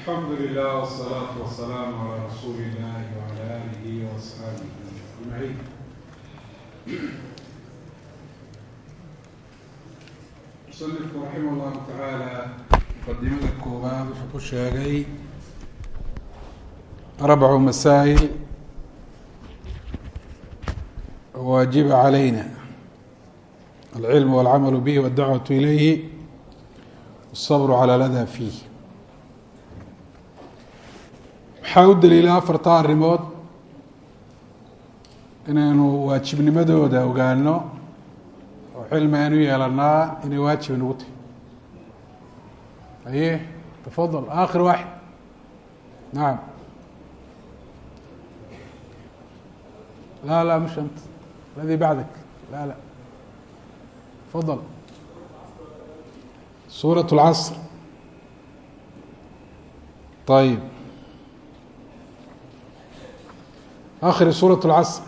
alxamdu lilah wsalaatu wasalaamu calaa rasuuli illahi wala alihi waasxaabihi ajmaciin musanifku raximah llahu tacaala muqadimada koowaad wuxuu ku sheegay arbacu masaa'il waajiba calayna. Alcilm walcamalu bihi waddacwatu ilayhi wاsabru calaa ladaa fiih waxaa u daliila afarta arrimood. Inaynu waajibnimadooda ogaano oo cilmi aynu yeelanaa inay waajib nagu tahay. Aye tafadal aakhir waaxid. Nacam laa laa mash ant aladii bacdak laa la tafadal suuraة اlcasr ayb akri suraة الcصr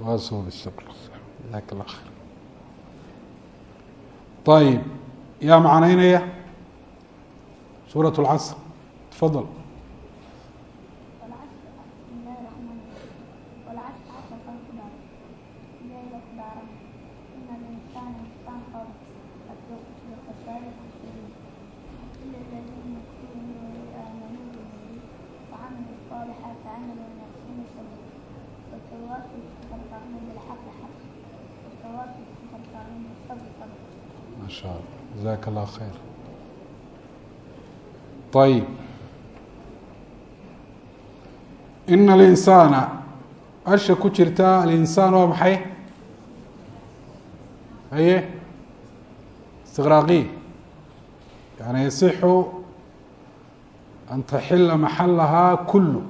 واصل بالصبر جزاك الله خير طيب yaa macnaynaya suuraة الcصr تفضل إن الإنسان asha ku jirta alinsaan waa maxay haye istiqraaqiy yani yasixu an taxila maxalahaa kulu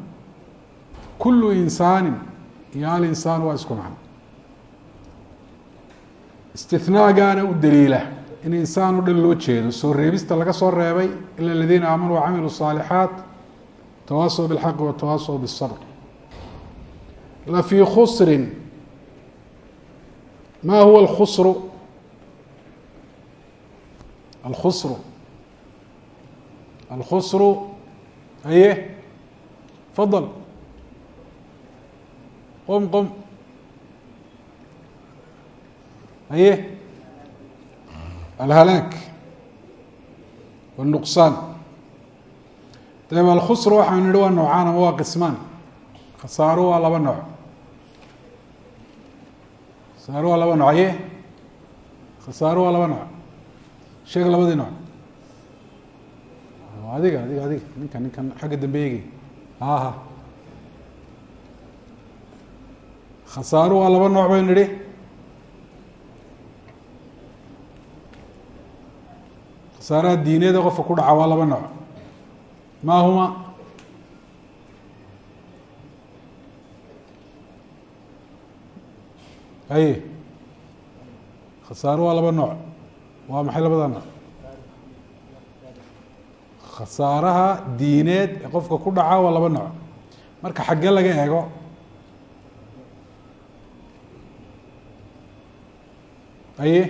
kulu insaani iyo alinsaan waa isku macno istinaagaana u daliila in insaan o dhan loo jeedo soo reebista laga soo reebay ila aladiina aamanuu wacamiluu الصaalixaat tawaasaw bilxaqi watawaasaw biلsabr la fii khusrin ma huwa alkhusru alkhusru alkhusru haye fadal qom qom haye alhalaak wاlnuqsaan dayb alkhusr waxaanu nihi waa noocaan ama waa qismaan. Khasaaro waa laba nooc. Khasaaro waa laba nooc aye khasaaro waa laba nooc. Sheeg labadii nooc. Adiga adiga adiga. Ninkan ninkan xagga dambeeyegi ha ha. Khasaaro waa laba nooc baynu nidhi khasaaraha diineeda qofka ku dhaca waa laba nooc ma huma haye khasaaro waa laba nooc waa maxay labada nooc khasaaraha diineed ee qofka ku dhaca waa laba nooc marka xaggee laga eego haye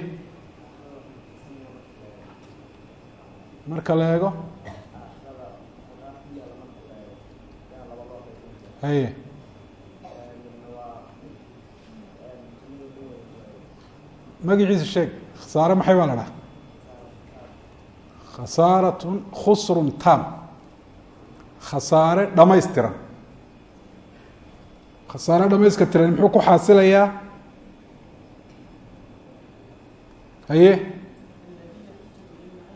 marka la eego haye magaciisa sheeg khasaare maxay baa la dhaha khasaaratun khusrun tam. Khasaare dhamaystiran khasaare dhamayska tiran muxuu ku xaasilayaa? Haye?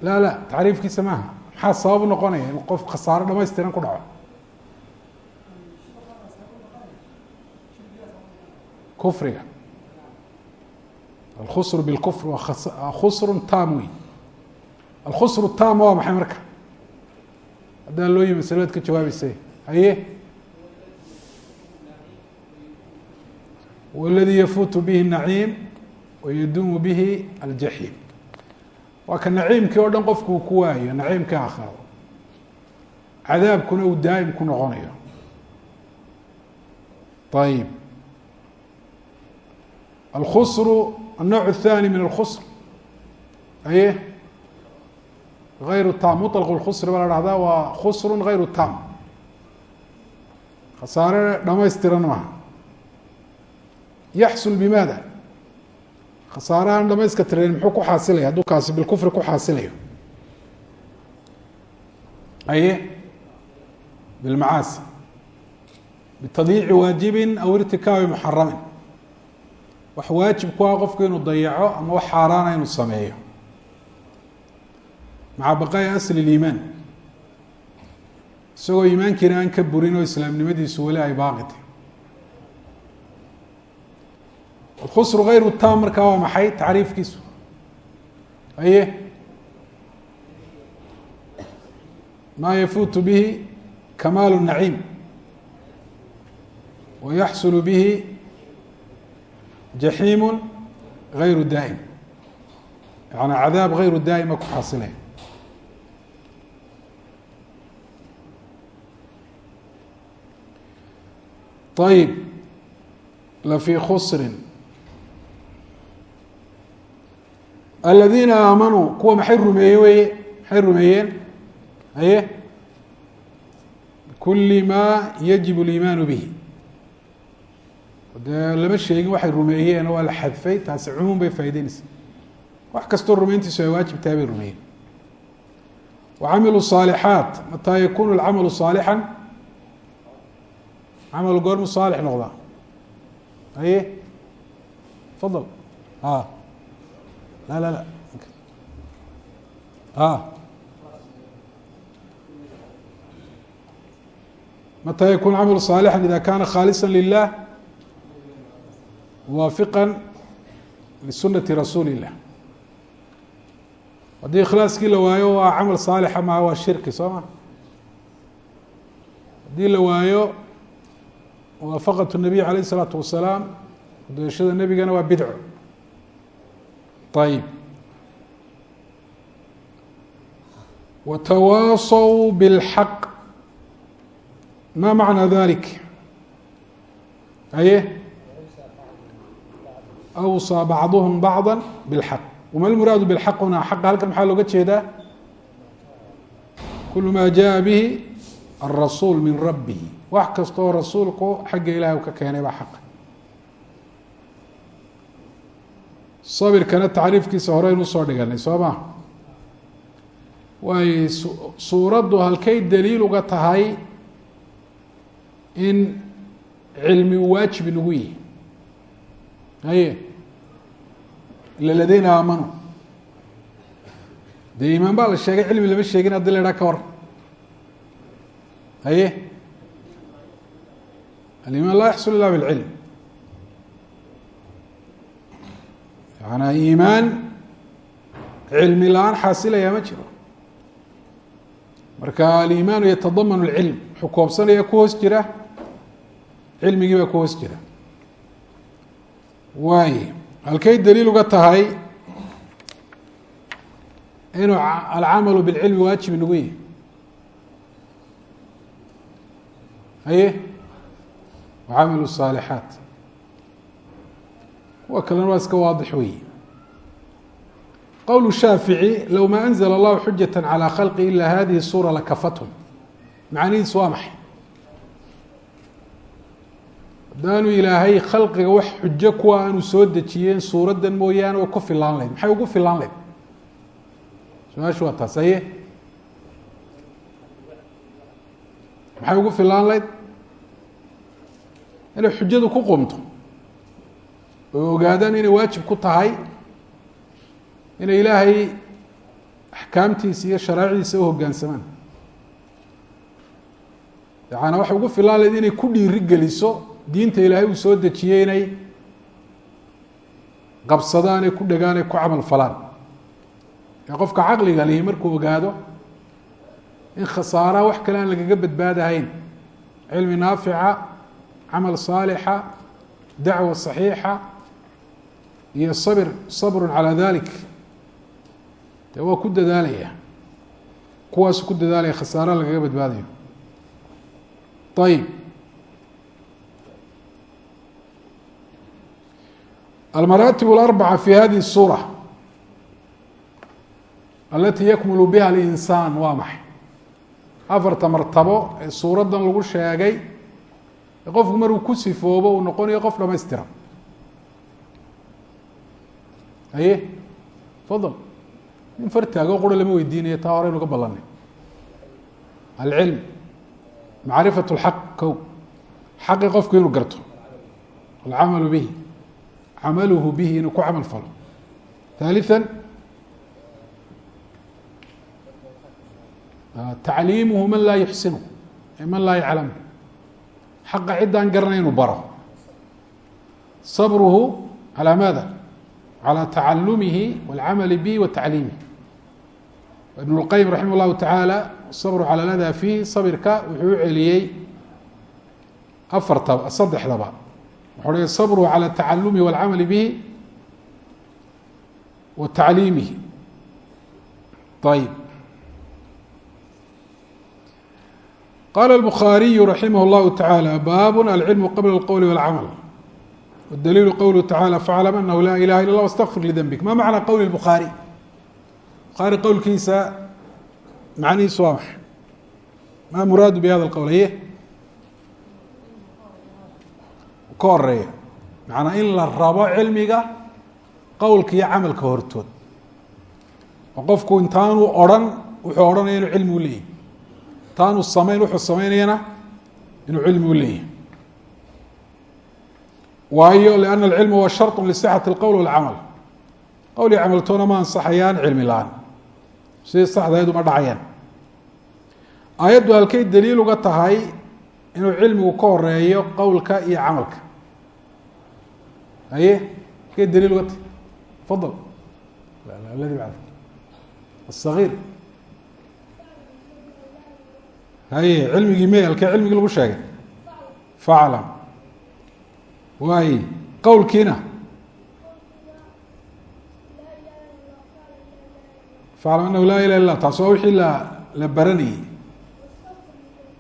La la tacriifkiisa maaha. Maxaa sabab noqonaya in qof khasaare dhamaystiran ku dhaco kufriga. Alkhusru bilkufr waa khusru tam wey alkhusru tam waa maxay marka? Haddaan loo yimi masalad ka jawaabeysay haye? Waladii yafuutu bihi naciim wayaduumu bihi aljaxiim. Waa ka naciimkii oo dhan qofku uu ku waayo naciimkii aakhiro cadaabkuna uu daa'im ku noqonayo. Ayib alkhusru الnوع الثاني min الkhsr aye غayru tam muطلq الkhsr baa la hahdaa waa khsr غayru tam khasaare dhamaystiran maaha yaxsul bimaada khasaarahan dhamayska tiran muxuu ku xaasilaya hadduu kaasi bilkufri ku xaasilayo aye bilmacaasi bitadyiici waajibi aw irtikaabi muxaramin wax waajib ku ah qofku inuu dayaco ama wax xaaraana inuu sameeyo. Maca baqaaya asli liimaan isagoo iimaankiina aan ka burin oo islaamnimadiisu weli ay baaqita alkhusru hayru tam markaa waa maxay? Tacriifkiisu. Aye maa yafuutu bihi kamaalu naciim. Wa yaxsulu bihi jaxiim gayru daa'im yaani cadaab gayru daa'ima ku xasilay ayib lafii khusrin aladiina aamanuu kuwa maxay rumeeye weye maxay rumeeyeen aye kuli ma yajib اliimaanu bihi de lama sheegin waxay rumeeyeen waa la xadfay taasi cumuum bay faaideynaysa wax kastoo rumayntiisu ay waajibtaha bay rumeeyeen. Wacamilu saalixaat mataa yakunu alcamalu saalixan camalu goormu saalix noqdaa. Aye fadal. A la la la. A mataa yakunu camalu saalixan ida kana khaalisa lilah muwaafiqa lisunati rasuuli illah haddii ikhlaaskii la waayo waa camal saalixa maa waa shirki soo ma haddii la waayo muwaafaqat الnabiy alayh الsalaatu wasalaam doeshada nebigana waa bidco ayib watawaasaw bاlxaq ma macna dalik aye awsaa bacduhum bacda bilxaq wamalmuraadu bilxaq huna xaqa halkan maxaa looga jeedaa kulu maa jaa bihi alrasuul min rabbihi wax kastaoo rasuulku xagga ilaah u ka keenay baa xaqa sabirkana tacriifkiisa horeynu u soo dhiganay soo ma way suuraddu halkay daliil uga tahay in cilmi waajib nagu yihi haye ila ladiina aamanuu dee iimaan baa la sheegay cilmi lama sheegin haddii la idhaha ka war haye alimaan laa yaxsul ila bilcilm yaana iimaan cilmi la'aan xaasilaya ma jiro marka alimaanu yatadaman اlcilm wuxuu koobsanaya ku hoos jira cilmigii baa ku hoos jira waay halkay daliil uga tahay inuu alcamalu bilcilmi waajib inagu yihi haye? Wacamilu saalixaat kuwa kalena waa iska waadix wey qowl shaafici low ma anzla allahu xujata calى khalqi ila hadihi sura lakafathum macanihiisu waa maxay? Haddaanu ilaahay khalqiga wax xujo kuwa aanu soo dejiyeen suuraddan mooyaane oo ku filaan lahayd. Maxay ugu filaan lahayd? Su'aashu waa taas aye maxay ugu filaan lahayd? Inay xujadu ku qumto oo ogaadaan inay waajib ku tahay inay ilaahay axkaamtiisa iyo sharaacdiisa u hoggaansamaan yaana waxay ugu filaan lahayd inay ku dhiiri geliso diinta ilaahay uu soo dejiyey inay qabsadaan ay ku dhegaan ay ku camal falaan. Ee qofka caqliga lihi markuu ogaado in khasaaraha wax kale aan lagaga badbaadahayn cilmi naafica camal saalixa dacwa saxiixa iyo sabir sabrun calaa dalik dee waa ku dadaalaya. Kuwaasu ku dadaalaya khasaare lagaga badbaadayo. Ayib almaraatib اlarbaca fi hadihi الsura alati yakmulu biha alinsaan waa maxay afarta martabo ee suuraddan lagu sheegay ee qofku markuu ku sifoobo uu noqonayo qof dhamaystiran haye fadal nin fartaago qura lama weydiinayo taa horeynu ka ballanay alcilm macrifat اlxaq kow xaqi qofku inuu garto alcamalu bihi camaluhu bihi inuu ku camal falo ثالثا tacliimuhu man laa yuxsinu man laa yaclamu xaqa ciddaan garanay inuu baro sabruhu calى maada calى tacalumihi wاlcamali bihi wa tacliimihi ibn اlqayim raximah اllahu tacaala sabru calى lada fiih sabirka wuxuu u celiyey afartaba saddexdaba wuxuu hi sabruhu calى tacalumihi wاlcamali bihi wa tacliimihi ayb qala الbخariyu raximah اllahu taعalى bab alcilmu qabla اlqowli wاlcamal wdaliilu qowluhu tacalى faclam anahu laa ilaha illa اllah wاstغfir lidembik ma macna qowli الbukhaari bukhaari qowlkiisa macnihiisu waa maxay ma muraadu bihada اlqowl aye ka horeeya macnaa in la rabo cilmiga qowlka iyo camalka hortood oo qofku intaanu odrhan wuxuu odhanaya inuu cilmi u leeyahy intaanu samayn wuxuu samaynayana inuu cilmi u leeyahy waayo لأن الcilm huwa sharط لصxaة الqowl والcamal qowl iyo camaltoona ma ansaxayaan cilmi la-aan sidii saxdayd uma dhacayaan aayaddu halkay daliil uga tahay inuu cilmigu ka horeeyo qowlka iyo camalka haye halkay daliil uga tahay fadl ladi bad الصغيir haye cilmigii me halkee cilmigii lagu sheegay faclam waay qowlkiina faclam anahu laa ilah ilah taas waa wixii la la baranayey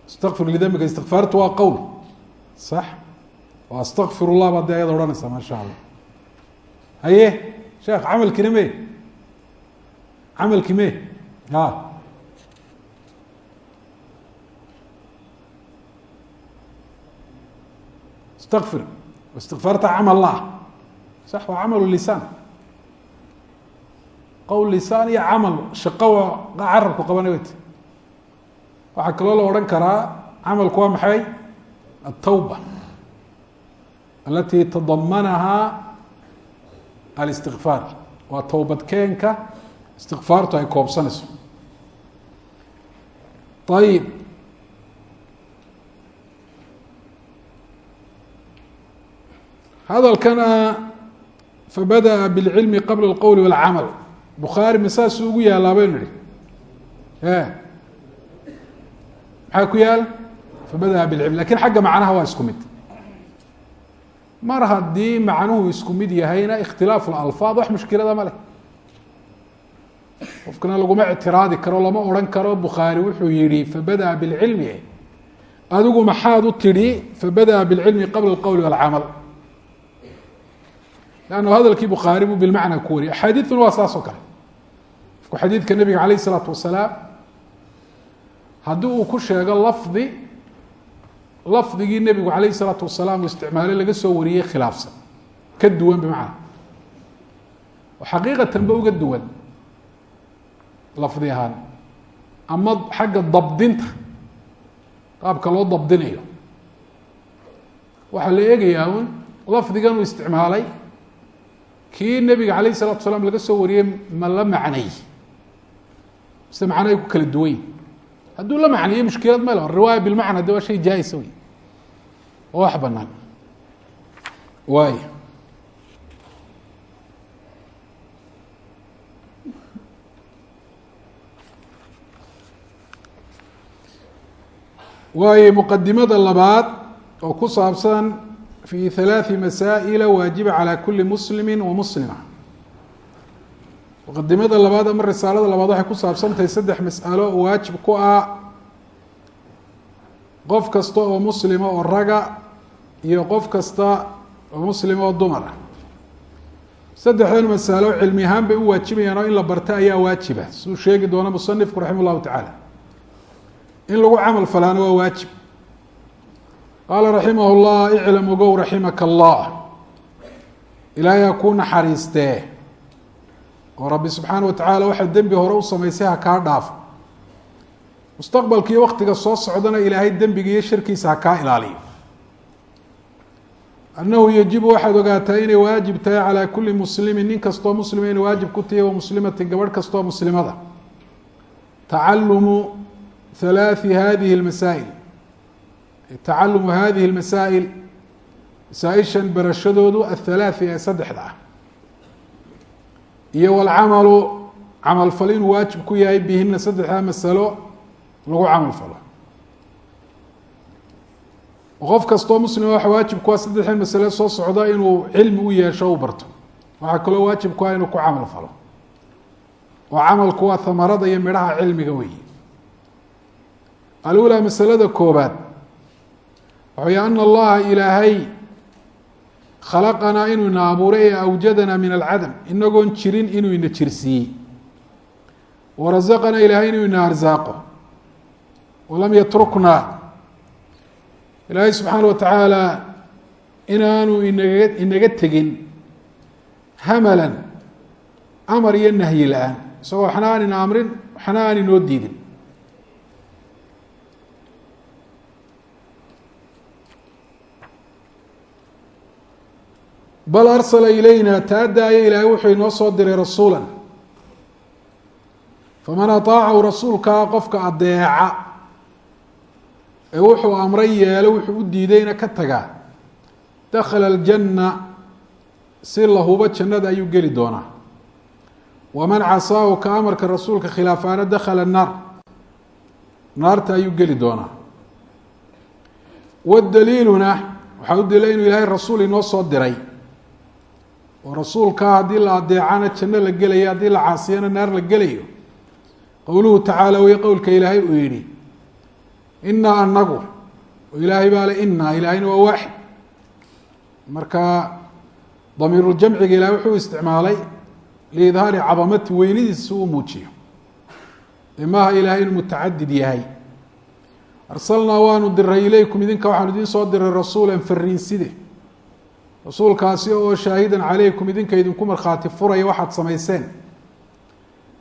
istaqfir lidembika istikfaartu waa qowl sax wa astakfir llah baad de ayada odhanaysaa maa sha allah haye sheekh camalkiina me. Camalkii me. A istaqfir istikfaarta camal la ah sax waa camalu lisaan. Qowl lisaan iyo camal shaqo carabku qabanay wayt waxaa kaloo la odhan karaa camalku waa maxay? Altawba alati tadamanahaa alistikfaar waa towbadkeenka istikfaartu ay koobsanayso ayib hadalkana fabadaأa bاlcilmi qabla اlqowli wاlcamal bukhaari ma saasuu ugu yaalaa baynu nihi e maxaa ku yaal fabadaأa bilcilm lakin xagga macnaha waa isku mid mar haddii macnuhu isku mid yahayna ikhtilaafu اlalfaad wax mushkilada ma leh qofkana laguma ictiraadi karo lama odhan karo bukhaari wuxuu yihi fabadaأa bاlcilmi adigu maxaad u tidhi fabadaأa bاlcilmi qabla اlqowli wاlcamal lann hadalkii bukhaari buu bilmacna ku wariyay axaadiiduna waa saas oo kale qofku xadiidka nabiga alayh isalaatu wasalaam haddii uu ku sheego lafdi lafdigii nebigu alayh isalaatu wasalaam isticmaalay laga soo wariyey khilaafsan. Ka duwan bimacna xaqiiqatanba uga duwan lafdi ahaan. Ama xagga dabdinta qaabka loo dabdinayo. Waxaa la eegayaa un lafdigan uu isticmaalay kii nebiga alayh الsalatu salaam laga soo wariyey ma la macnay. Mise macnahay ku kala duwan yihiin hadduu la macnayey mushkilad ma le riwaaya bilmacna de waa shay jaa-isa wey oo wax banaan waay waayo muqadimada labaad oo ku saabsan fi halaaثi masaa'ila waajiba calى kuli muslimi wa muslima muqadimada labaad ama risaalada labaad waxay ku saabsantahay saddex mas'alo oo waajib ku ah qof kasta oo muslima oo raga iyo qof kasta oo muslima oo dumar. Ah saddexdan masalo cilmi ahaan bay u waajibayaan oo in la barta ayaa waajiba siduu sheegi doono musanifku raxima llahu tacaala. In lagu camal falaana waa waajib. Qaala raximah llah iclam ogow raximaka allah ilaahay ha kuu naxariistee oo rabbi subxaana wa tacaala waxaa dembi hore u samaysay ha kaa dhaafo mustaqbalka iyo waktiga soo socdana ilaahay dembiga iyo sharkiisa ha kaa ilaaliyo. Annahu yajibu waxaad ogaataa inay waajib tahay calaa kulli muslimin nin kastoo muslima inay waajib ku tahay wa muslimatin gabadh kastoo muslimada. Tacalumu halaathi hadihi lmasaa'il tacalumu hadihi lmasaa'il masaa-ishan barashadoodu athalaathi ee saddexda ah iyo walcamalu camalfal inuu waajib ku yahay bihina saddexdaa masalo lagu camal falo. Qof kastoo muslima waxa waajib ku ah saddexdan masale soo socda inuu cilmi u yeesho u barto. Waxaa kaloo waajib ku ah inuu ku camal falo. Oo camalku waa hamarada iyo midhaha cilmiga weyi alulaa masalada koobaad waxay ana allaha ilaahay khalaqanaa inuu ina abuuray ee awjadanaa min alcadam inagoon jirin inuu ina jirsiiyey warasaqanaa ilaahay inuu ina arsaaqo walam yatruknaa ilaahay subxaana wa tacaala inaanu inaga inaga tegin hamalan amar iyo nahyi la'aan isagoo waxna aan ina amrin waxna aan inoo diidin bal arsala ilayna taa daaya ilaahay wuxuu inoo soo diray rasuula faman ataacahu rasuulkaa qofka adeeca ee wuxuu amray yeelo wuxuu u diidayna ka tagaa dakhala aljanna si lahubo jannada ayuu geli doonaa. Waman casaahu ka amarka rasuulka khilaafaana dakhala naar naarta ayuu geli doonaa. Wadaliiluna waxaa u dila inuu ilaahay rasuul inoo soo diray oo rasuulkaa haddii la adeecana janno la gelayo haddii la caasiyana naar la gelayo qowluhu tacaala wey qowlka ilaahay uu yihi inaa anagu oo ilaahay baa le inaa ilaahayna waa waaxid. Marka damiiruljamciga ilahay wuxuu isticmaalay liidhaari cadamati weynidiisa si uu muujiyo. Maaha ilaahay inuu mutacadid yahay. Arsalnaa waanu diray ilaykum idinka waxaanu idin soo diray rasuula fariinside rasuulkaasi oo shaahidan calaykum idinka idinku markhaati furaya waxaad samayseen.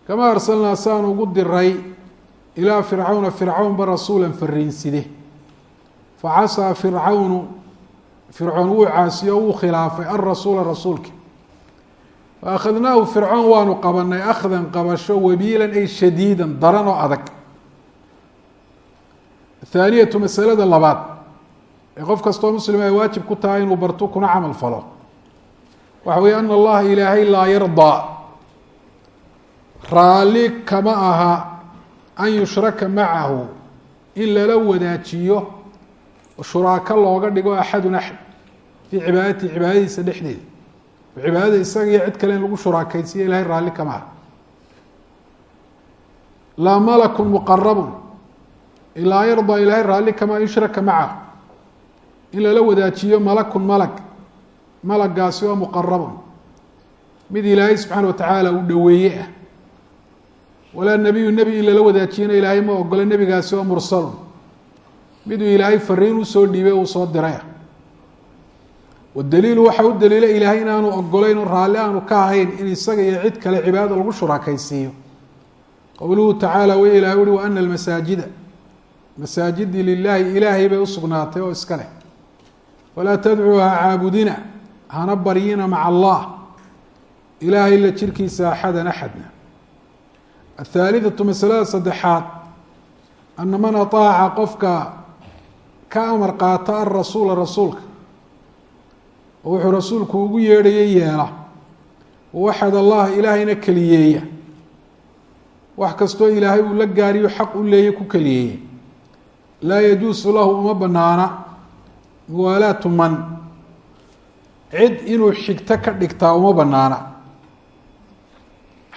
Kama arsalnaa saanu ugu diray ilaa fircawna fircawnba rasuula fariinside facasaa fircawnu fircoon wuu caasiyo wuu khilaafay alrasuula rasuulki faakhadnaahu fircoon waanu qabanay akhdan qabasho wabiilan ay shadiidan daran oo adag. Athaaniyatu masalada labaad qof kastoo muslima ay waajib ku tahay inuu barto kuna camal falo. Waxa weeye ana allaha ilaahay laa yardaa raalli kama aha an yushraka macahu in lala wadaajiyo shuraako looga dhigo axadun axad fii cibaadati cibaadadiisa dhexdeeda. Cibaadada isaga iyo cid kale in lagu shuraakaysiyo ilahay raalli kama aha. Laa malakun muqarabun laa yardaa ilaahay raalli kama yushraka macahu in lala wadaajiyo malakun malag malagaasi oo muqarabun mid ilaahay subxaana wa tacaala uu dhoweeye ah. Walaa nebiyu nebi in lala wadaajiyana ilaahay ma ogolo nebigaasi oo mursalun. Miduu ilaahay fariin u soo dhiibay uu soo dirayah wadaliilu waxaa u daliila ilaahay inaanu ogolayn oo raalli aanu ka ahayn in isaga iyo cid kale cibaadada lagu shuraakaysiiyo. Qowluhu tacaala way ilahay uhi wa ana almasaajida masaajidii lilaahi ilaahay bay usugnaatay oo iska leh walaa tadcuu ha caabudina hana baryina maca allah. Ilaahay la jirkiisa axadan axadna. Athaalithatu masalada saddexaad ana man ataaca qofka ka amar qaata alrasuula rasuulka oo wuxuu rasuulku ugu yeedhayay yeela. Waxad allaha ilaahayna keliyeeya. Wax kastoo ilaahay uu la gaariyo xaq u leeyay ku keliyeeya. Laa yajuusu lahu uma banaana muwaalaatu man cid inuu xigto ka dhigtaa uma banaana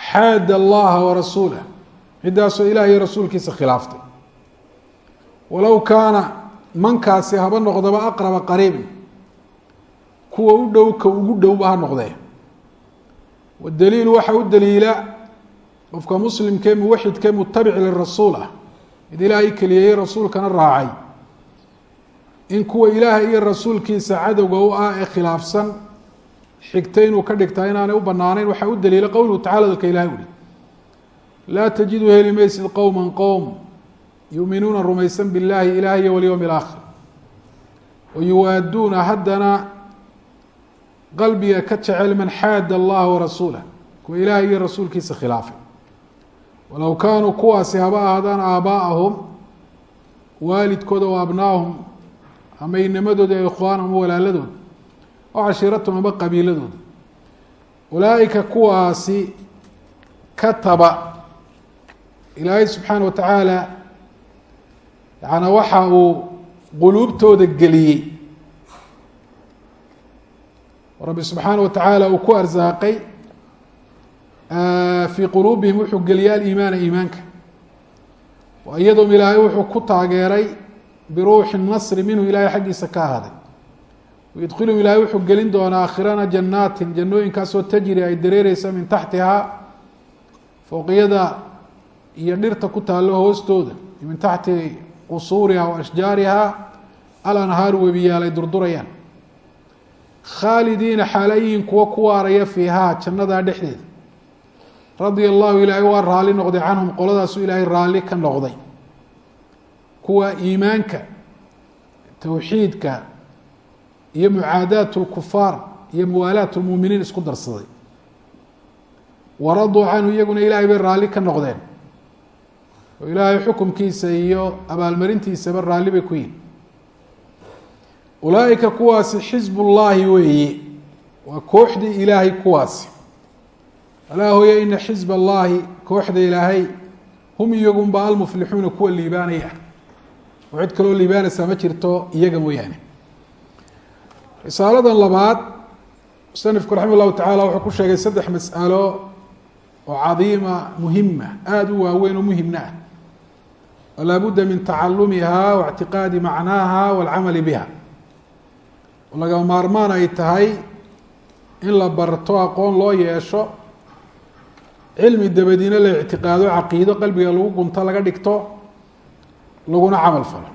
xaada allaha warasuulah ciddaasoo ilaah rasuulkiisa khilaaftay. Walow kaana mankaasi haba noqdaba aqraba qariibin kuwa u dhow ka ugu dhowba ha noqdee wadaliilu waxaa u daliila qofka muslimkee muwaxidkee mutabic lirasuul ah mid ilaahay keliyeeyey rasuulkana raacay in kuwa ilaahay iyo rasuulkiisa cadowga u ah ee khilaafsan xigta inuu ka dhigtaa inaanay u banaanayn waxaa u daliila qowluhu tacala dalka ilahay uhi laa tajidu heli maysid qowma qowm yuuminuuna rumaysan biاllahi ilaah iyo walyowmi اlaakhir wayuwaaduuna haddana qalbiga ka jecel man xaada allaha warasuulah kuwa ilaahay iyo rasuulkiisa khilaafay. Walow kaanuu kuwaasi haba ahaadaan aabaa'ahum waalidkooda o abnaahum ama inamadooda e ikhwaanahum ama walaaladooda oo cashiiratahum ama qabiiladooda. Ulaaئika kuwaasi kataba ilaahay subxaana wa tacaala yaana waxa uu quluubtooda geliyey. Rabbi subxaana wa tacaala uu ku arsaaqay fii quluubihim wuxuu geliyay aliimaana iimaanka. Wa iyadum ilaahay wuxuu ku taageeray biruuxi nasri minhu ilaahay xaggiisa ka ahaaday wayudkhilum ilaahay wuxuu gelin doonaa aakhirana jannaatin jannooyinkaasoo tajri ay dareereysa min taxtihaa fowqiyada iyo dhirta ku taallo hoostooda min taxti qusuuriha wa ashjaariha alanhaaru webiyaal ay durdurayaan khaalidiina xaalayihin kuwa ku waaraya fiihaa jannadaa dhexdeeda radia allahu ilaahay waa raalli noqday canhum qoladaasu ilaahay raalli ka noqday kuwa iimaanka towxiidka iyo mucaadaat lkufaar iyo muwaalaat lmuminiin isku darsaday waraduu canhu iyaguna ilaahay bay raalli ka noqdeen oo ilaahay xukumkiisa iyo abaalmarintiisaba raalli bay ku yihin ulaaئika kuwaasi xizb اllahi weeye waa kooxdii ilaahay kuwaasi alaa hooya ina xizb اllahi kooxda ilaahay hum iyagunba almuflixuuna kuwa liibaanaya oo cid kaloo liibaanaysaa ma jirto iyaga mooyaane. Risaaladan labaad musanifku raximah llahu tacala wuxuu ku sheegay saddex mas'alo oo cadiima muhima aada u waaweyn oo muhimna ah. Oo laabudda min tacalumiha waاctiqaadi macnaaha wاlcamali biha. Oo lagama maarmaan ay tahay in la barto aqoon loo yeesho cilmi dabadiina la ictiqaado caqiido qalbiga lagu gunto laga dhigto laguna camal falo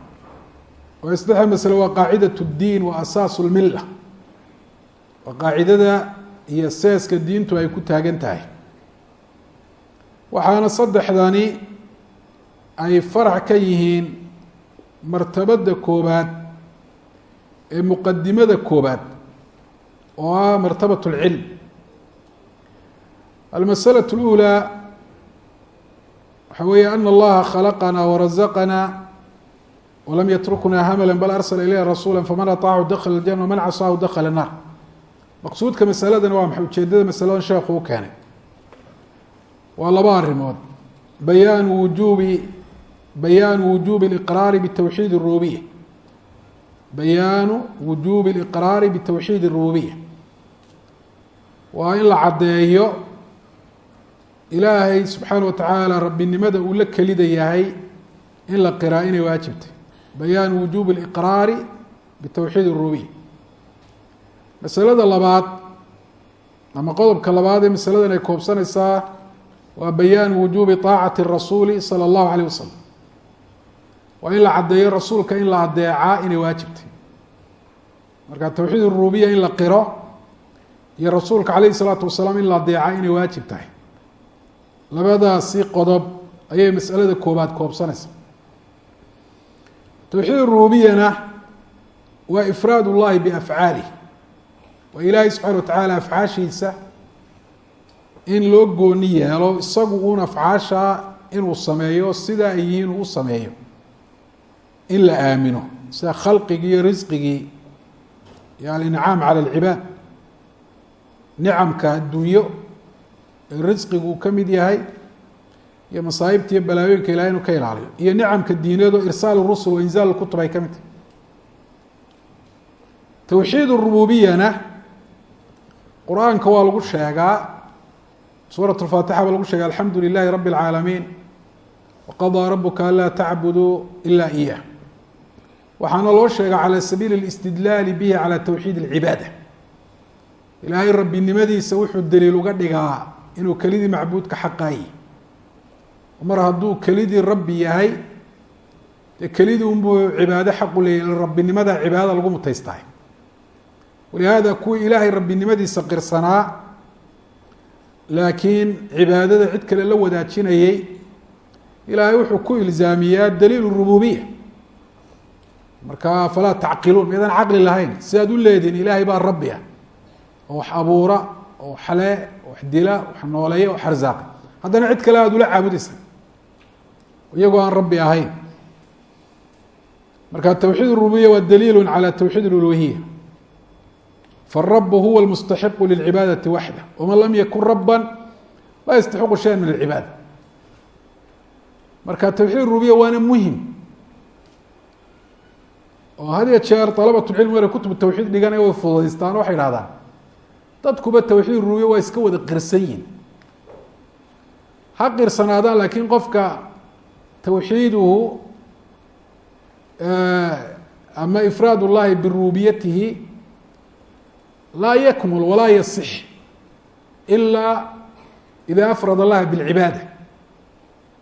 oo saddexa masle waa qaacidat اddiin wa asaasu اlmila waa qaacidada iyo seeska diintu ay ku taagan tahay waxaana saddexdani ay farac ka yihiin martabada koobaad ee muqadimada koobaad oo ah martabat اlcilm almasalaة اlأulى waxa weeye ana allaha khalaqana warazaqana walam yatrukna hamla bal arsla ilayha rasuula faman aطaacu dakla اljana waman casaahu dakla الnaar maqsuudka masaladana waa maxay ujeedada masaladan sheekhu u keenay waa laba arrimood bayaanu wujubi bayaanu wujubi اliqraari bitawxiid الrububiya bayaanu wujubi اliqraari bitawxiid الrububiya waa in la caddeeyo ilaahay subxaana wa tacaala rabbinimada uu la kelida yahay in la qiraa inay waajibtay bayaanu wujubi اliqraari bitawxiid الrububiya masalada labaad ama qodobka labaad ee masaladan ay koobsanaysaa waa bayaanu wujubi طaacati الrasuuli salى اllahu alayه wasalam waa in la caddeeyo rasuulka in la adeecaa inay waajibtay marka tawxiid الrububiya in la qiro iyo rasuulka alayh الsalaatu wasalaam in la adeecaa inay waajib tahay labadaasi qodob ayay masalada koobaad koobsanaysa. Towxiid rububiyana waa ifraad ullahi biafcaalih waa ilaahay subxana wa tacaala afcaashiisa in loo gooni yeelo isagu uun afcaasha inuu sameeyo sidaa ay yihiin uu u sameeyo. In la aamino sida khalqigii iyo risqigii iyo alincaam cala alcibaad nicamka adduunyo risqigu uu ka mid yahay iyo masaa'ibta iyo balaayooyinka ilahay inuu ka ilaaliyo iyo nicamka diineedo irsaal rusul wa inzaal kutub ay ka mid tahay towxiid rububiyana qur-aanka waa lagu sheegaa suuraة الfaatixa ba lagu sheegay alxamdu lilahi rabi اlcaalamiin waqaضىa rabuka anlaa tacbuduu ila iyah waxaana loo sheega calى sabiili اlاstidlaali bihi calى towxiid اlcibaada ilaahay rabbinimadiisa wuxuu daliil uga dhigaa inuu kelidii macbuudka xaqaayi mar hadduu kelidii rabbi yahay dee kelidii unbuu cibaado xaqu leeyahy rabbinimada cibaadada lagu mutaystahay walihaada kuwii ilaahay rabbinimadiisa qirsanaa laakiin cibaadada cid kale la wadaajinayey ilaahay wuxuu ku ilzaamiyaa daliil rububiya marka falaa tacqiluun miydaan caqli lahayn sidaad u leedihin ilaahay baa rabbi ah oo wax abuura oo xale wax dila wax nooleeya wax arsaaqa haddana cid kale aada ula caabudaysa iyagoo aan rabbi ahayn marka towxiid rububiya waa daliilu calى towxiid اluluhiya faالrab huwa اlmustaxiqu lilcibaadati waxda waman lam yakun raba laa yastaxiqu shaya min alcibaada marka towxiid rububiya waana muhim oo had ya jeer dalabat lcilm mara kutub tawxiid dhiganaya way fududaystaan waxay dhahdaan dadkuba towxiid rububiya waa iska wada qirsan yihiin ha qirsanaadaan laakiin qofka towxiiduhu ama ifraad اllahi birububiyatihi laa yakmul walaa yasix ilaa ida afrad allaha bاlcibaada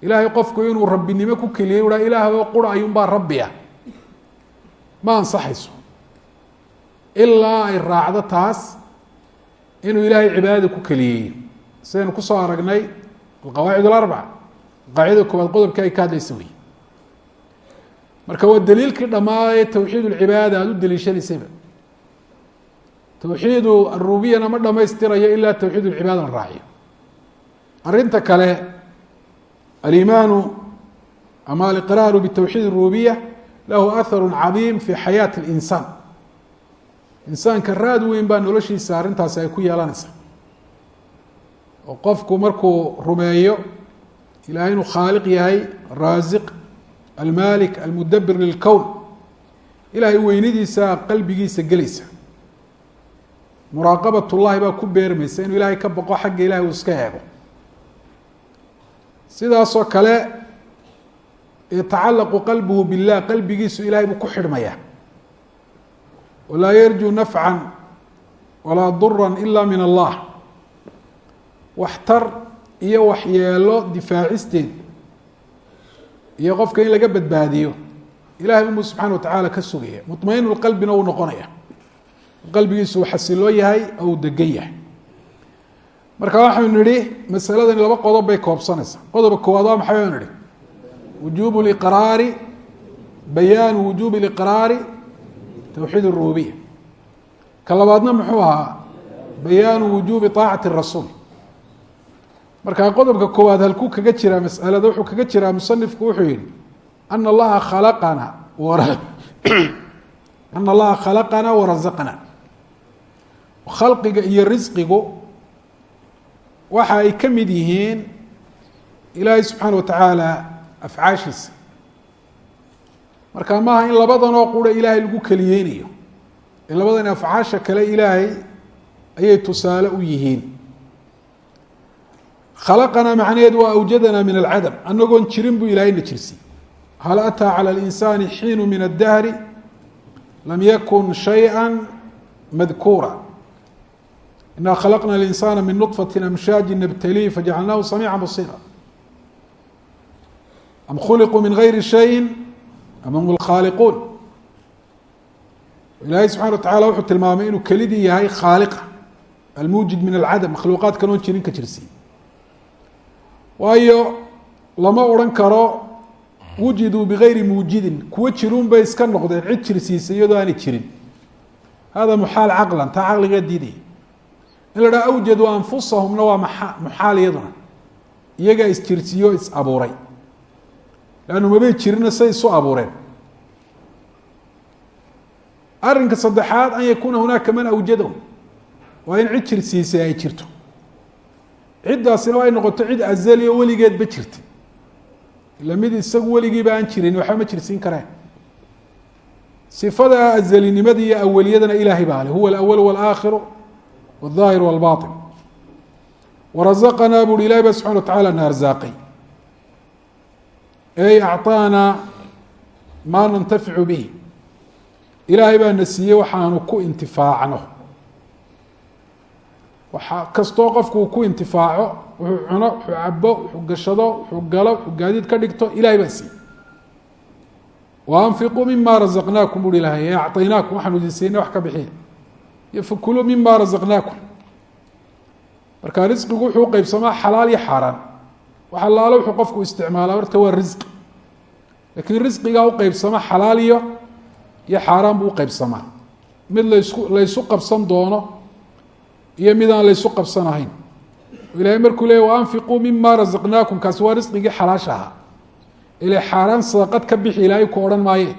ilahay qofku inuu rabbinimo ku keliyay uha ilaahoo qura ayuun baa rabbi ah. Ma ansaxayso. Ilaa ay raacdo taas inuu ilaahay cibaadada ku keliyeeyo sidaynu ku soo aragnay alqawaacid alarbaca qaacidada koobaad qodobkii ay ka hadlaysa wey marka waa daliilkii dhammaadee tawxiid ulcibaada aada u daliishanaysayba. Tawxiidu arubiyana ma dhamaystirayo ilaa tawxiid ulcibaada la raaciyo. Arrinta kale alimaanu ama aliqraaru bitawxiid arubiya lahu aharu cadiim fi xayaati اlinsaan insaanka raad weyn baa noloshiisa arrintaasi ay ku yeelanaysaa oo qofku markuu rumeeyo ilahay inuu khaaliq yahay raasiq almalik almudabir lilkown ilahay weynidiisa qalbigiisa gelaysa. Muraaqabat ullahi baa ku beermaysa inuu ilaahay ka boqo xagga ilahay uu iska eego. Sidaasoo kale yatacalaqu qalbuhu billah qalbigiisu ilahay buu ku xidhmaya walaa yarjuu nafcan walaa dura ila min allah. Waxtar iyo waxyeelo difaacisteed iyo qofka in laga badbaadiyo ilahay unbuu subxana wa tacaala ka sugaya muطmain qalbina uu noqonaya qalbigiisu uu xasiloo yahay oo uu degan yahay. Marka waxaynu nihi masaladani laba qodob bay koobsanaysaa. Qodobka koowaad waa maxay baynu nihi wujubu liqraari bayaanu wujubi liqraari towxiid اrububiya ka labaadna muxuu ahaa bayaanu wujubi طaacati الrasuul marka qodobka koowaad halkuu kaga jiraa masalada wuxuu kaga jiraa musanifku wuxuu yihi ana allaha khalaqana ana allaha khalaqana warazaqna khalqiga iyo risqigu waxa ay ka mid yihiin ilaahay subxaana wa tacaala afcaashiisa marka maaha in labadanoo qura ilaahay lagu keliyeynayo in labadan afcaasha kale ilaahay ayay tusaale u yihiin. Khalaqanaa macnaheedu waa awjadanaa min alcadam annagoon jirin buu ilaahayna jirsiy hal ataa cala alinsaani xiinu min addahri lam yakun shaya madkuura. Inaa khalaqna alinsaana min nuطfati amshaaji nabtaliy fajacalnaahu samiica basiira. Am khuliquu min gayri shayin am hum lkhaaliquun ilaahay subxana wa tacala wuxuu tilmaamay inuu kelidii yahay khaaliqa almuujid min alcadam makhluuqaadkan oon jirin ka jirsiy waayo lama odhan karo wujiduu bigayri muujidin kuwo jiruun bay iska noqdeen cid jirsiisay iyadoo aanay jirin. Hada muxaal caqlan taa caqligaa diidaya in la dhaha awjaduu anfusahumna waa maa muxaal iyaduna. Iyagaa isjirsiiyo is abuuray leannu mabay jirina say isu abuureen arrinka saddexaad an yakuuna hunaaka man awjadahu waa in cid jirsiisay ay jirto ciddaasina ay noqoto cid azali oo weligeedba jirta ila mid isagu weligiiba aan jirin waxba ma jirsiin kareen sifada azalinimada iyo awaliyadana ilaahay baa le huwa alawal wاlaakhiru wاlظaahir wاlbaطin warazaqanaa buuhi ilahi ba subxana wa tacala na arsaaqay ey acطaanaa maa nantaficu bihi ilaahay baa na siiyey waxaanu ku intifaacno waxa kastoo qofku uu ku intifaaco wuxuu cuno wuxuu cabo wuxuu gashado wuxuu galo wuxuu gaadiid ka dhigto ilahay baa siiyey waanfiquu mima razaqnaakum buuhi ilahay ee acطaynaakum waxaanu idin siinay wax ka bixiya iyo fakuluu mima razaqnaakum marka risqigu wuxuu uqeybsamaa xalaal iyo xaaraan wax allaalo wuxuu qofku isticmaalaa horta waa risqi lakiin risqigaa uqeybsama xalaal iyo iyo xaaraan buu uqeybsamaa mid laysku laysu qabsan doono iyo mid aan laysu qabsanahayn ilahay markuu leey waanfiquu mima razaqnaakum kaasi waa risqigii xalaasha ahaa ile xaaraan sadaqad ka bixi ilaahay ku odhan maaye.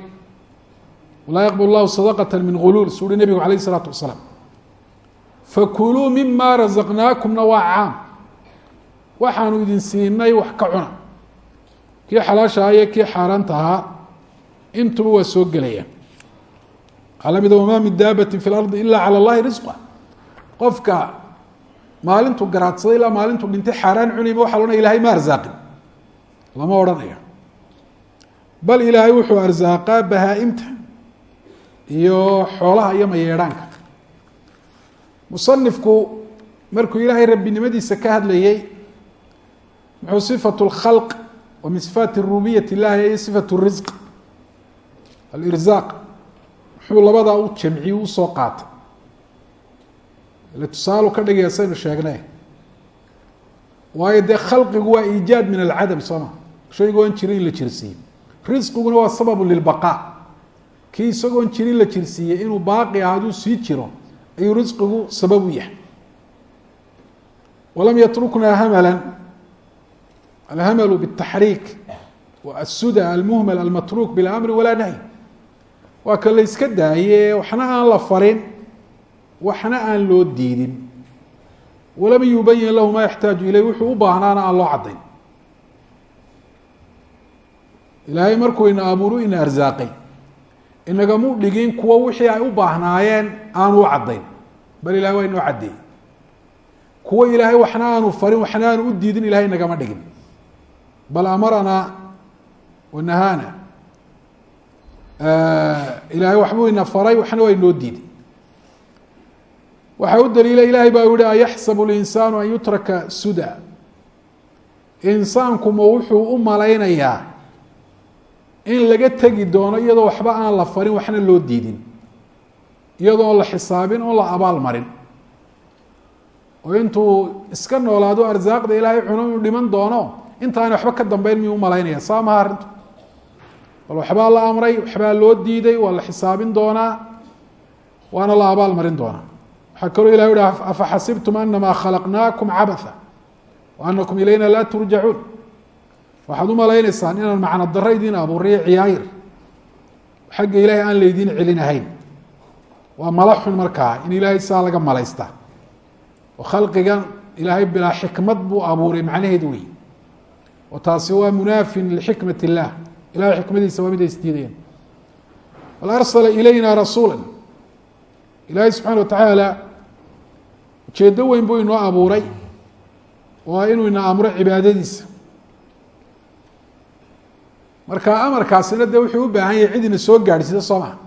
Walaa yaqbal llahu sadaqata min guluul suu uhi nebigu alayh isalaatu wasalaam. Fakuluu mima razaqnaakumna waa caam waxaanu idin siinay wax ka cuna. Kii xalaasha iyo kii xaaraanta ahaa intuba waa soo gelayaan waxaa lamida wamaa min daabatin fi lardi ila cala llahi risqa qofka maalintuu garaadsaday ilaa maalintuu dhintay xaaraan cunayba waxa loodhanaya ilahay ma arsaaqin. Lama odhanayo. Bal ilaahay wuxuu arsaaqaa bahaa-imta iyo xoolaha iyo mayeedhaanka. Musanifku markuu ilaahay rabbinimadiisa ka hadlayey muxuu sifatu lkhalq wa min sifaati rububiyat illahi iyo sifatu risq alirzaaq muxuu labadaa u jamciye u soo qaatay. Ile tusaalu ka dhigaya saynu sheegnay. Waayo dee khalqigu waa iijaad min alcadam soo ma? Shaygu jirin in la jirsiiyo risqiguna waa sababu lilbaqaa kii isagoon jirin la jirsiiyey inuu baaqi ah sii jiro ayuu risqigu sabab u yahay. Walam yatruknaa hamala alhamalu bاtaxriik asuda almuhmal almatruuk bilamri walaa nahy waa ka la yska daaye waxna aan la farin waxna aan loo diidin walam yubayin lahu ma yaxtaaju ileyh wuxuu u baahnaana aan loo caddayn ilaahay markuu ina abuuru ina arsaaqay inagamu dhigin kuwo wixii ay u baahnaayeen aanu u caddayn bal ilahay waa inoo caddeeyey kuwo ilaahay waxna aanu farin waxna aanu u diidin ilahay inagama dhigin bal amaranaa wanahaana ilaahay waxbuu ina faray waxna waa inoo diiday waxaa u daliila ilahay baa yihi ayaxsabu linsaanu an yutraka suda. Insaanku ma wuxuu u malaynayaa in laga tegi doono iyadoo waxba aan la farin waxna loo diidin. Iyadoon la xisaabin oon la abaal marin. Oo intuu iska noolaado arsaaqda ilaahay cuno inuu dhiman doono intaana waxba ka dambeyn miyuu u malaynaya saa maha arrintu. Bal waxbaa la amray waxbaa loo diiday waa la xisaabin doonaa waana la abaal marin doonaa. Waxaa kaloo ilahi uhi afa xasibtum anamaa khalaqnaakum cabatha wa anakum ilayna laa turjacuun. Waxaad u malaynaysaan inaan macno daro idiin abuuriyo ciyaayir xagga ilaahay aan laydiin celinahayn waa mala xun markaa in ilaahay saa laga malaystaa. Oo khalqigan ilaahay bilaa xikmad buu abuuray macnaheed wey oo taasi waa munaafin lixikmat illah. Ilahay xikmadiisa waa mid ay isdiidayeen bal arsala ilayna rasuula ilaahay subxaana watacaala ujeeddo weyn buu inoo abuuray. Waa inuu ina amro cibaadadiisa. Marka amarkaasina dee wuxuu u baahan yahay cid ina soo gaadhsida soo maha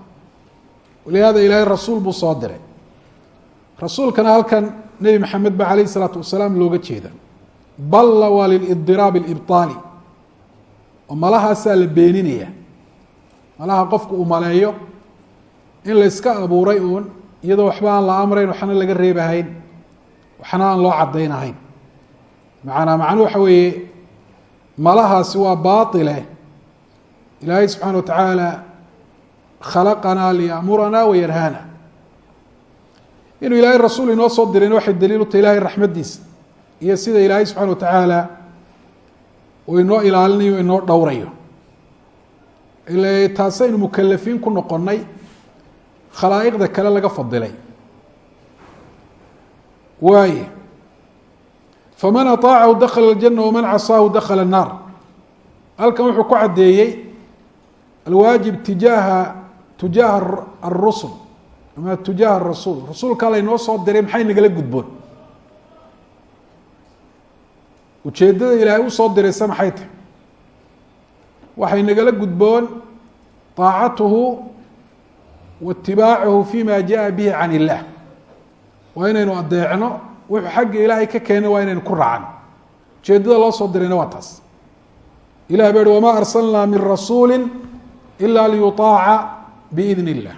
walihaada ilaahay rasuul buu soo diray. Rasuulkana halkan nebi maxamed ba alayh isalaatu wasalaam looga jeeda balla waa lilidiraab alibطaali oo malahaasaa la beeninaya. Malaha qofku uu maleeyo in la yska abuuray uun iyadoo waxba aan la amrayn waxna laga reebahayn waxna aan loo caddaynahayn. Macanaa macnuu waxa weeye malahaasi waa baaile ilaahay subxaana wa tacaala khalaqanaa liyamuranaa wayanhaana inuu ilaahay rasuul inoo soo dirayna waxay daliil u tahay ilahay raxmaddiisa iyo sida ilaahay subxana wa tacaala uu inoo ilaalinayo o inoo dhowrayo ila taasaynu mukalafiin ku noqonnay khalaa'iqda kale laga fadilay waaye faman aطaacahu dakla اljana waman casaahu dakla الnaar halkan wuxuu ku caddeeyey alwaajib tijaaha tujaaha aلrusul ama tujaaha الrasuul rasuulkaa laynoo soo diray maxay nagala gudboon ujeeddada ilaahay usoo diraysa maxay tahay waxay nagala gudboon طaacatuhu wa itibaacuhu fima jaءa bihi can illah waa inaynu adeecno wuxuu xagga ilaahay ka keenay waa inaynu ku raacno ujeeddada loo soo dirayna waa taas ilah ba uhi wma arsalnaa min rasuuli ila liyuطaaca biidn اllah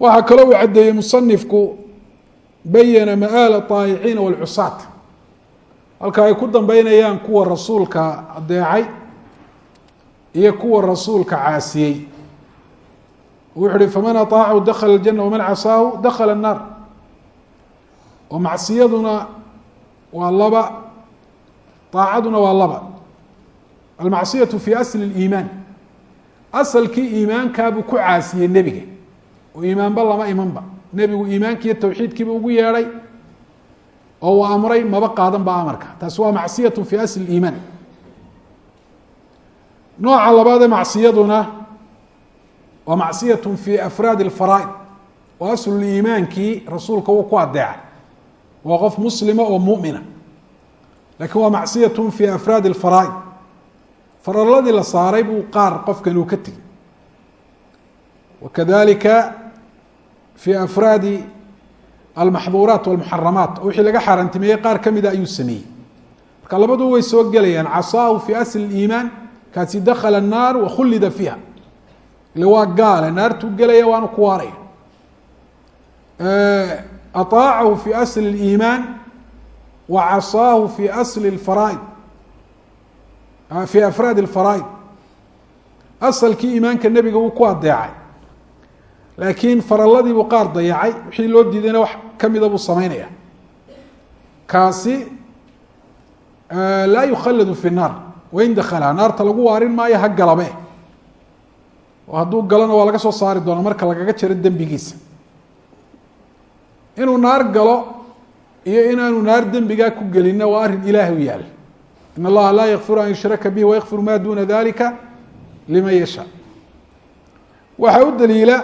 waxaa kaloo uu caddeeyey musanifku bayana ma'aala طaayiciina wاlcusaat halka ay ku dambeynayaan kuwa rasuulka adeecay iyo kuwa rasuulka caasiyey wuxu uhi faman aطaacahu dakla اljana waman casaahu dakla الnaar oo macsiyaduna waa laba طaacaduna waa laba almacصiyaة fi asli اliimaan asalkii iimaankaabuu ku caasiyey nebiga oo iimaanba lama imanba nebigu iimaankiiyo tawxiidkiiba ugu yeedhay oo uu amray maba qaadan ba amarka taasi waa macصiyaة fi asli اiimaan nooca labaadee macsiyaduna waa macصiyaة fi afraadi اlfaraa'id oo asluliimaankii rasuulka uu ku adeecay waa qof muslima oo mumina lakin waa macصiyaة fi afraadi اlfaraa'id faraladii la saaray buu qaar qofkan uu ka tegey wakadalika fi afraadi almaxduuraat walmuxaramaat oo wixii laga xaaraantimeeyey qaar kamida ayuu sameeyey marka labadu way soo gelayaan casaahu fi asli اliimaan kaasi dakala الnaar wakhulida fiiha ile waa gaale naartuu gelaya waanu ku waaraya aطaacahu fi asli اliimaan wa casaahu fi asli اlfaraa'id fi afraadi اlfaraa'id asalkii iimaanka nebiga wuu ku adeecay laakiin faralladiibuu qaar dayacay wixii loo diidayna wax kamida buu sameynaya kaasi laa yukhalladu fi الnaar wain dakala naarta lagu waarin maayo ha galabe hadduu galona waa laga soo saari doona marka lagaga jaro dembigiisa. Inuu naar galo iyo inaanu naar dembigaa ku gelinna waa arrin ilaahay u yaal. In allaha laa yakfiru an yushraka bih wayakfiru ma duna dalika liman yashaa. Waxaa u daliila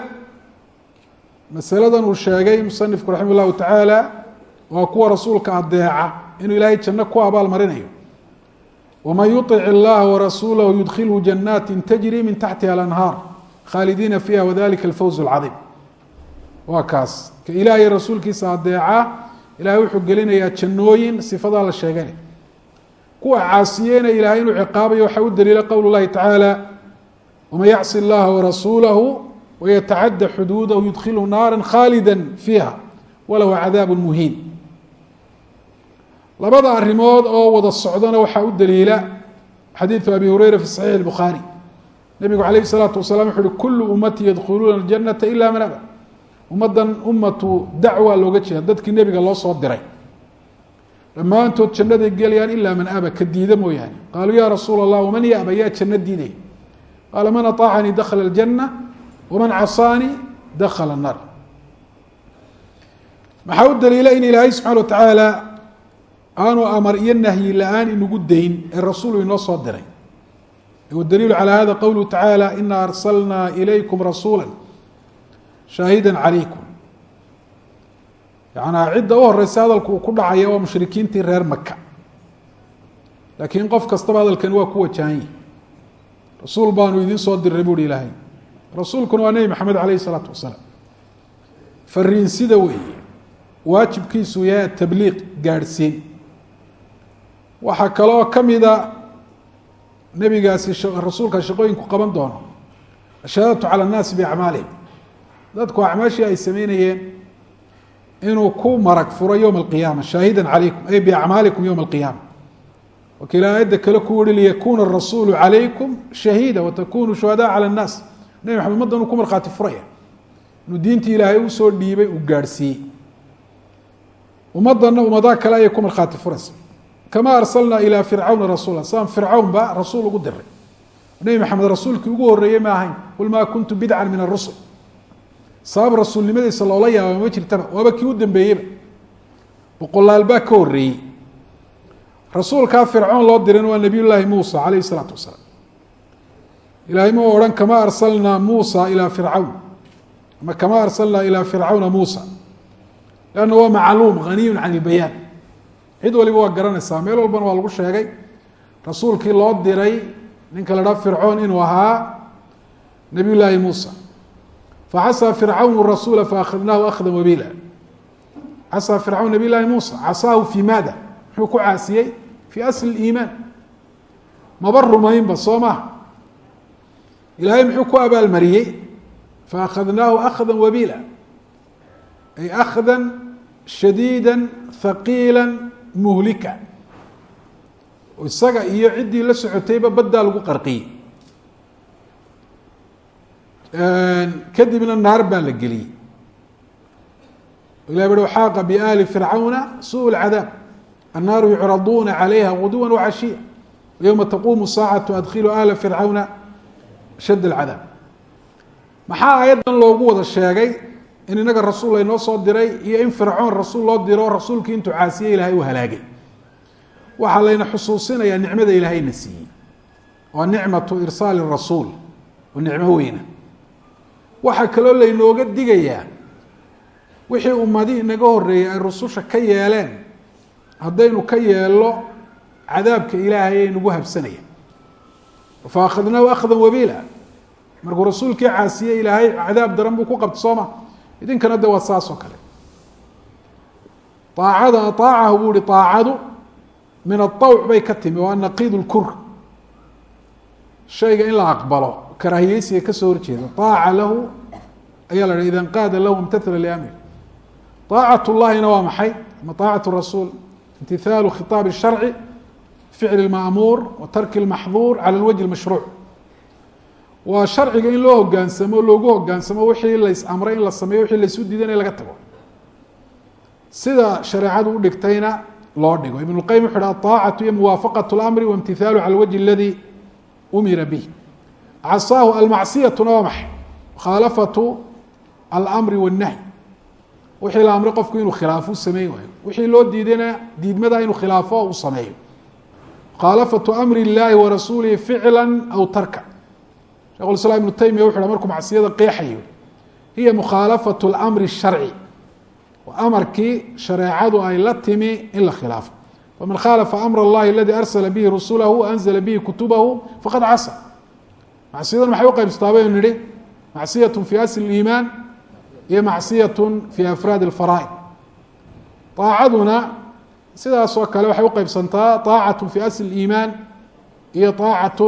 masaladan uu sheegay musanifku raxima llahu tacaala waa kuwa rasuulka adeeca inuu ilaahay janno ku abaalmarinayo waman yuic illaha warasuulahu yudkhilhu janaatin tajri min taxtiha alanhaar khaalidiina fiiha wadalika alfawz alcadiim. Waa kaas. Ka ilaahay rasuulkiisa adeeca ilahay wuxuu gelinayaa jannooyin sifadaa la sheegane kuwa caasiyeyna ilaahay inuu ciqaabayo waxaa u daliila qowlu llahi tacaala waman yacsi allaha warasuulahu wayatacadى xuduudahu yudkilhu naara khaalida fiiha walahu cadaabu muhiin labada arrimood oo wada socdana waxaa u daliila xadiidu abi hureyra fi saxiix الbukhaari nebigu alayh الsalaatu wasalaam wuxu uhi kulu ummati yadkhuluuna اljanata ila man aba ummaddan ummatu dacwa looga jeeda dadkii nebiga loo soo diray dhammaantood jannaday gelayaan ilaa man aba ka diida mooyaane qaaluu ya rasuula اllah waman yaba yaa janno diiday qaala man aطaacanii dakla اljana waman casaani dakla naar maxaa u daliila in ilaahay subxaana watacaala aanu amar iyo nahyi la'aan inagu dayn ee rasuulu inoo soo diray. Wadaliilu calى hada qowluhu tacaala ina arsalnaa ilaykum rasuula shaahida calaykum. Yanaa cidda u horeysa hadalku uu ku dhacaya waa mushrikiintii reer maka laakiin qof kastaba hadalkani waa ku wajahanyi rasuul baanu idin soo diray buuhi ilaahay rasuulkuna waa nebi maxamed alayh isalaatu wasalaam. Fariinsida weeye. Waajibkiisu yahay tabliiq gaadhsiin. Waxaa kaloo kamida nebigaasi rasuulka shaqooyinku qaban doono. Ashahaadatu cala annaasi biacmaalihim. Dadku acmaashii ay sameynayeen inuu ku marag furo yowma alqiyaama shaahidan calaykum ay biacmaalikum yowma alqiyaama. Wakiil aayadda kale ku yihi liyakuna arasuulu calaykum shahiida watakunuu shuhadaa cala annaas nebi maxamed ummaddan uu ku markhaati furaya. Inuu diintii ilaahay u soo dhiibay uu gaadhsiiyey. Ummaddanna ummadaha kale ayay ku markhaati furaysa kama arsalnaa ilaa fircawna rasuula. Saan fircawn ba rasuul ugu diray nebi maxamed rasuulkii ugu horreeyey ma ahayn. Qul maa kuntu bidcan min arusul sabab rasuulnimadiisa loola yaaba ma jirtaba. Waaba kii u dambeeyeyba. Boqolaal baa ka horreeyey. Rasuulkaa fircoon loo diran waa nabiy llaahi muusa calayh isalaatu wasalaam ilaahay ma odhan kama arsalnaa muusa ilaa fircawn. Ama kama arsalnaa ilaa fircawna muusa? Lanna waa macluum haniyun can ilbayaan cid waliba waa garanaysaa. Meel walbana waa lagu sheegay. Rasuulkii loo diray ninka la dhaha fircoon inuu ahaa nabiy llaahi muusa facasaa fircawnu rasuula faakhadnaahu akhda wabiila casaa fircawn nabiy llaahi muusa? Casaahu fii maada. Muxuu ku caasiyey? Fii asli iimaan. Maba rumaynba soo maha ilaahay muxuu ku abaalmariyey faakhadnaahu akhda wabiila. Ay akhda shadiida haqiila muhlika. Isaga iyo ciddii la socotayba baddaa lagu qarqiyey. Kadibna naar baa la geliyey. Ilah bui xaaqa biali fircawna suu lcadaab annaaru yucraduuna calayha guduwa wacashiya yowma taquumu saacatu adkhilu ala fircawna shadd alcadaab. Maxaa aayaddan loogu wada sheegay in inaga rasuul laynoo soo diray iyo in fircoon rasuul loo diro rasuulkii intuu caasiye ilahay uu halaagay? Waxaa layna xusuusinayaa nicmada ilaahayna siiyey. Waa nicmatu irsaali rasuul oo nicmo weyna. Waxaa kaloo laynooga digayaa wixii ummadihii naga horeeyey ay rususha ka yeeleen haddaynu ka yeelno cadaabka ilaahay ay nagu habsanaya faakadnaahu akhdan wabiila markuu rasuulkii caasiye ilaahay cadaab daran buu ku qabta soo ma? Idinkana de waa saas oo kale. Aacadana aacahu buu hi aacadu min aawc bay ka timi waa naqiid lkur shayga in la aqbalo karaahiyeysiga ka soo horjeeda aaca lahu ayaa la ha ida qaada lahu imtaala liamri. Aacat llahina waa maxay? Ama aacat rasuul imtihaalu khiaab sharci ficl اlma'muur wa tarki اlmaxduur cala اlwajhi اlmashruuc waa sharciga in loo hogaansamo loogu hogaansamo wixii lays amray in la sameyo wixii laysu diidan in laga tago sida shareecadu udhigtayna loo dhigo ibn اlqayim wuxu uhi aطaacatu iyo muwaafaqaة اlamri waimtihaalu cala اlwajhi aladi umira bih casaahu almacsiyatuna waa maxay mukhaalafatu almri wالnahy wixii la amray qofku inuu khilaafo sameyn waayo wixii loo diidayna diidmada inuu khilaafo uu sameeyo mukhaalafatu amri اllahi warasuulihi ficla aw tarka shekh islam ibnu taymiya wuxu ha markuu macsiyada qeexayo hiya mukhaalafatu اlamri الsharci waa amarkii shareecadu ay la timi in la khilaafo faman khaalafa amr اllahi aladi arsala bihi rasulahu anzla bihi kutubahu faqad casa macsiyadan maxay uqeybsataa baynu nihi macsiyat fi asli اliimaan iyo macsiyat fi afraad اlfaraa'id aacaduna sidaas oo kale waxay uqeybsantaa aacat fi asli اliimaan iyo aacat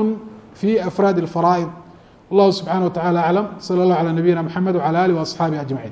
fi afraad اlfaraa'id wallahu subxanaه wa tacala aclam salى اllah alى nabiyina mxamed wعalى alih وaصxaabihi aجmaciin